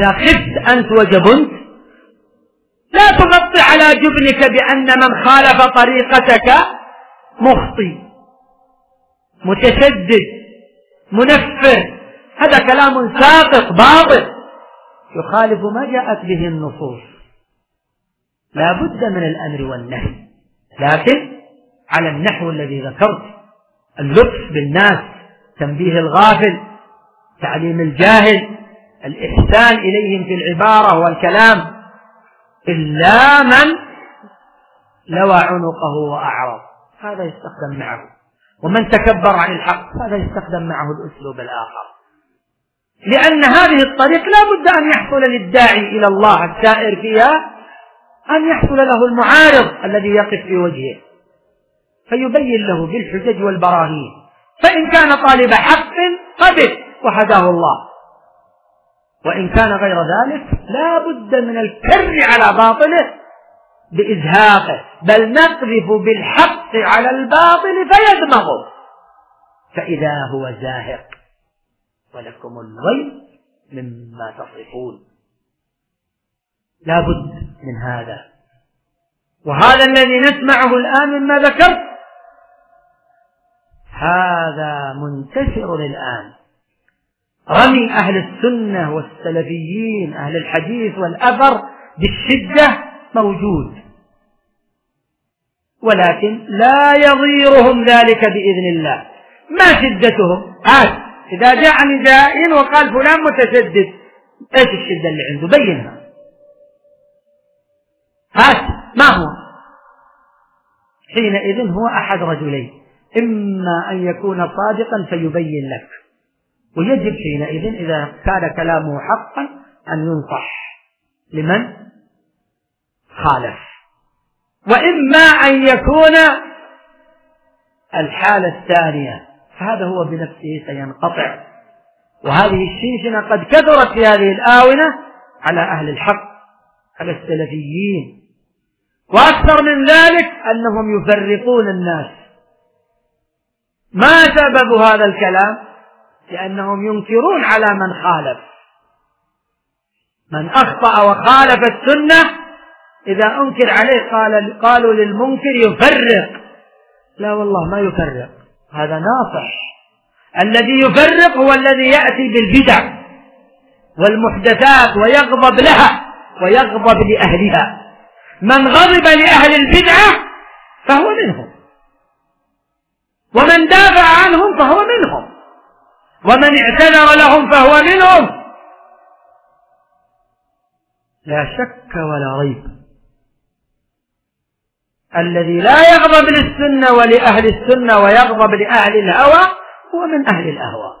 إذا خفت أنت وجبنت لا تغطي على جبنك بأن من خالف طريقتك مخطي متشدد منفر. هذا كلام ساقط باطل. يخالف ما جاءت به النصوص. لا بد من الأمر والنهي. لكن على النحو الذي ذكرت اللطف بالناس تنبيه الغافل تعليم الجاهل الإحسان إليهم في العبارة والكلام إلا من لوى عنقه وأعرض. هذا يستخدم معه. ومن تكبر عن الحق هذا يستخدم معه الأسلوب الآخر. لأن هذه الطريق لا بد أن يحصل للداعي إلى الله السائر فيها أن يحصل له المعارض الذي يقف في وجهه. فيبين له بالحجج والبراهين. فإن كان طالب حق قبل وهداه الله. وإن كان غير ذلك لا بد من الكر على باطله بإزهاقه بل نقذف بالحق على الباطل فيدمغه. فإذا هو زاهق ولكم الويل مما تصفون. لا بد من هذا. وهذا الذي نسمعه الآن مما ذكرت. هذا منتشر الآن رمي أهل السنة والسلفيين أهل الحديث والأثر بالشدة موجود. ولكن لا يضيرهم ذلك بإذن الله. ما شدتهم؟ هات إذا جاء نداء وقال فلان متشدد إيش الشدة اللي عنده؟ بينها. هات ما هو؟ حينئذ هو أحد رجلين إما أن يكون صادقا فيبين لك. ويجب حينئذ إذا كان كلامه حقا أن ينصح لمن؟ خالف. وإما أن يكون الحالة الثانية فهذا هو بنفسه سينقطع. وهذه الشنشنة قد كثرت في هذه الآونة على أهل الحق على السلفيين. وأكثر من ذلك أنهم يفرقون الناس. ما سبب هذا الكلام؟ لأنهم ينكرون على من خالف. من أخطأ وخالف السنة إذا أنكر عليه قال قالوا للمنكر يفرق. لا والله ما يفرق. هذا ناصح. الذي يفرق هو الذي يأتي بالبدع والمحدثات ويغضب لها ويغضب لأهلها. من غضب لأهل البدعة فهو منهم. ومن دافع عنهم فهو منهم. ومن اعتذر لهم فهو منهم. لا شك ولا ريب. الذي لا يغضب للسنة ولأهل السنة ويغضب لأهل الهوى هو من أهل الأهواء